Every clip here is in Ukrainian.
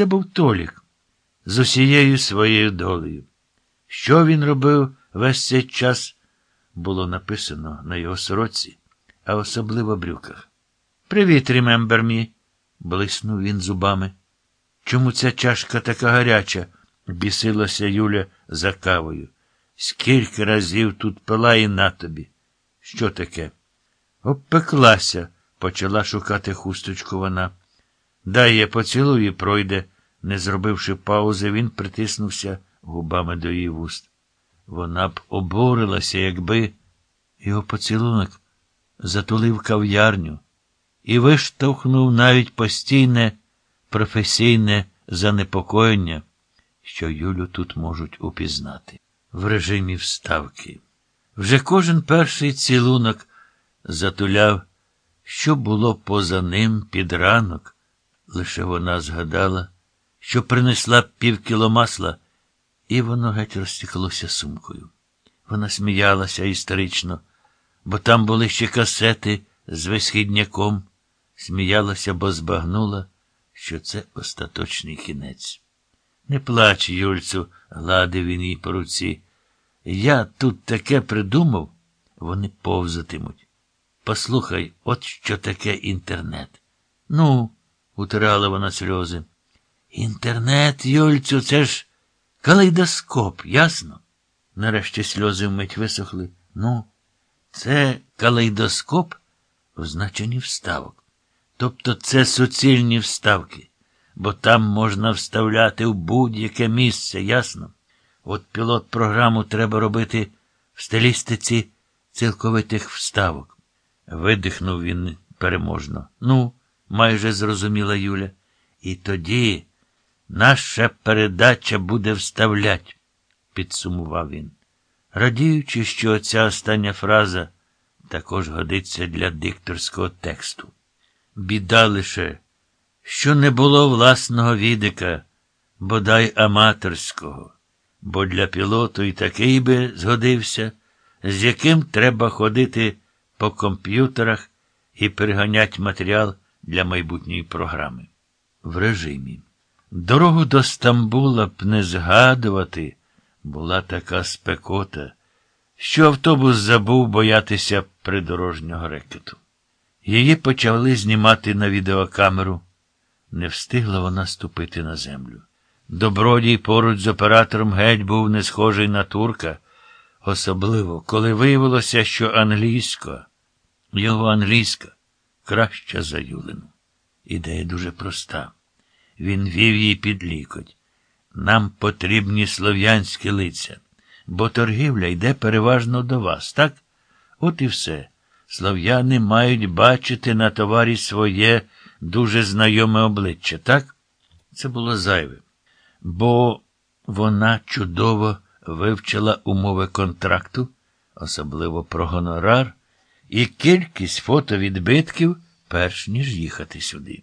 це був Толік з усією своєю долею. Що він робив весь цей час, було написано на його сороці, а особливо брюках. Привіт, ремембер мі, блиснув він зубами. Чому ця чашка така гаряча? бісилася Юля за кавою. Скільки разів тут пила і на тобі. Що таке? Обпеклася, почала шукати хусточку вона. Дай я поцілую і пройде. Не зробивши паузи, він притиснувся губами до її вуст. Вона б оборилася, якби його поцілунок затулив кав'ярню і виштовхнув навіть постійне професійне занепокоєння, що Юлю тут можуть упізнати в режимі вставки. Вже кожен перший цілунок затуляв, що було поза ним під ранок. Лише вона згадала, що принесла півкіло масла, і воно геть розтіклося сумкою. Вона сміялася історично, бо там були ще касети з висхідняком, сміялася, бо збагнула, що це остаточний кінець. Не плач, Юльцю, гладив він їй по руці. Я тут таке придумав, вони повзатимуть. Послухай, от що таке інтернет. Ну, утирала вона сльози. Інтернет, Юльцю, це ж калейдоскоп, ясно? Нарешті сльози вмить висохли. Ну, це калейдоскоп в значенні вставок. Тобто це суцільні вставки, бо там можна вставляти в будь-яке місце, ясно? От пілот програму треба робити в стилістиці цілковитих вставок. Видихнув він переможно. Ну, майже зрозуміла Юля. І тоді наша передача буде вставлять, підсумував він, радіючи, що ця остання фраза також годиться для дикторського тексту. Біда лише, що не було власного відика, бодай аматорського, бо для пілоту і такий би згодився, з яким треба ходити по комп'ютерах і переганять матеріал для майбутньої програми. В режимі. Дорогу до Стамбула б не згадувати була така спекота, що автобус забув боятися придорожнього рекету. Її почали знімати на відеокамеру. Не встигла вона ступити на землю. Добродій поруч з оператором геть був не схожий на турка, особливо, коли виявилося, що англійська, його англійська, краща за Юлину. Ідея дуже проста. Він вів її під лікоть. Нам потрібні слов'янські лиця, бо торгівля йде переважно до вас, так? От і все. Слов'яни мають бачити на товарі своє дуже знайоме обличчя, так? Це було зайве. Бо вона чудово вивчила умови контракту, особливо про гонорар, і кількість фотовідбитків, перш ніж їхати сюди.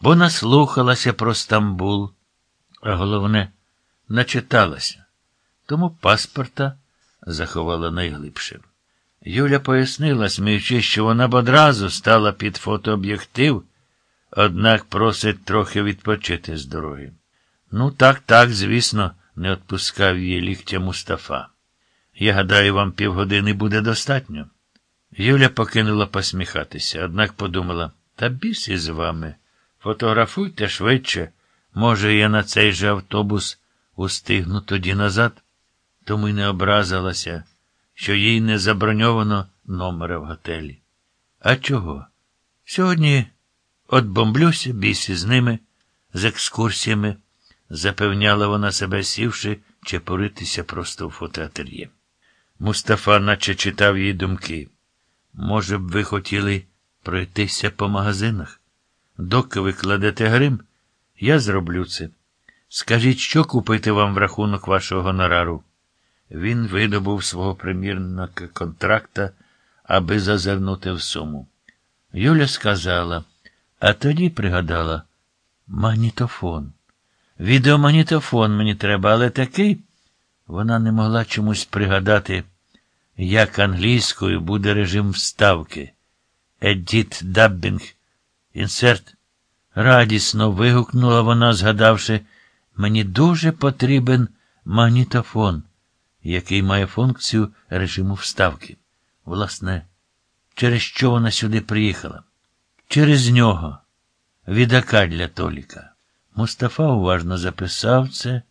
Бо наслухалася про Стамбул, а головне, начиталася, тому паспорта заховала найглибше. Юля пояснила, сміючи, що вона б одразу стала під фотооб'єктив, однак просить трохи відпочити з дороги. Ну, так, так, звісно, не відпускав її ліктя Мустафа. Я гадаю, вам півгодини буде достатньо. Юля покинула посміхатися, однак подумала, та біс із вами. Фотографуйте швидше. Може, я на цей же автобус устигну тоді назад, тому й не образилася що їй не заброньовано номера в готелі. А чого? Сьогодні от бомблюся, бійся з ними, з екскурсіями, запевняла вона себе, сівши чи поритися просто в фотоательє. Мустафа наче читав її думки. Може б, ви хотіли пройтися по магазинах? Доки ви кладете грим, я зроблю це. Скажіть, що купити вам в рахунок вашого гонорару? Він видобув свого примірника контракта, аби зазирнути в суму. Юля сказала, а тоді пригадала магнітофон. Відеомагнітофон мені треба, але такий. Вона не могла чомусь пригадати, як англійською буде режим вставки. Edit Dubbing, Insert. Радісно вигукнула вона, згадавши, мені дуже потрібен магнітофон, який має функцію режиму вставки. Власне, через що вона сюди приїхала? Через нього, відака для Толіка. Мустафа уважно записав це,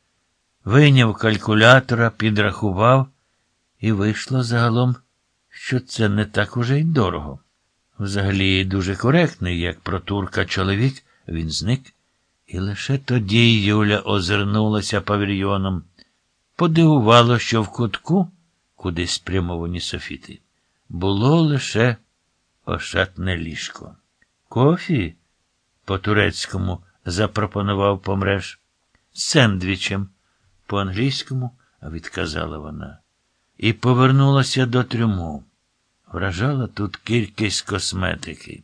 вийняв калькулятора, підрахував, і вийшло загалом, що це не так уже й дорого. Взагалі дуже коректний, як про турка чоловік, він зник, і лише тоді Юля озирнулася павільйоном. Подивувало, що в кутку, куди спрямовані софіти, було лише ошатне ліжко. Кофі по-турецькому запропонував помреж. Сендвічем по-англійському, відказала вона, і повернулася до трюму. Вражала тут кількість косметики.